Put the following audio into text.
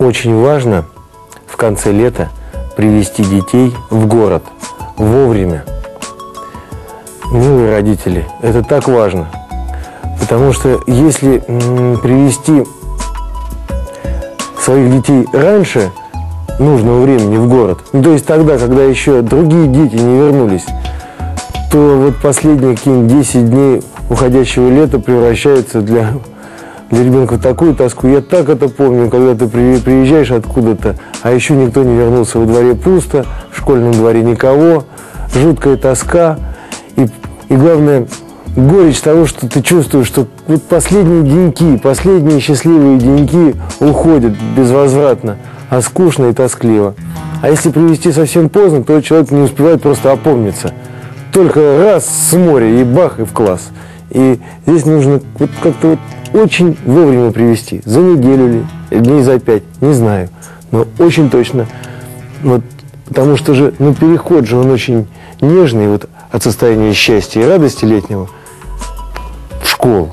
Очень важно в конце лета привести детей в город вовремя. Милые родители, это так важно. Потому что если привести своих детей раньше нужного времени в город, ну, то есть тогда, когда еще другие дети не вернулись, то вот последние какие-нибудь 10 дней уходящего лета превращаются для, для ребенка такую тоску. Я так это помню, когда ты при- приезжаешь откуда-то, а еще никто не вернулся, во дворе пусто, в школьном дворе никого, жуткая тоска. И, и главное, горечь того, что ты чувствуешь, что вот последние деньки, последние счастливые деньки уходят безвозвратно, а скучно и тоскливо. А если привести совсем поздно, то человек не успевает просто опомниться. Только раз с моря и бах, и в класс. И здесь нужно вот как-то вот очень вовремя привести. За неделю ли, дней за пять, не знаю. Но очень точно. Вот, потому что же, ну, переход же он очень нежный вот от состояния счастья и радости летнего в школу.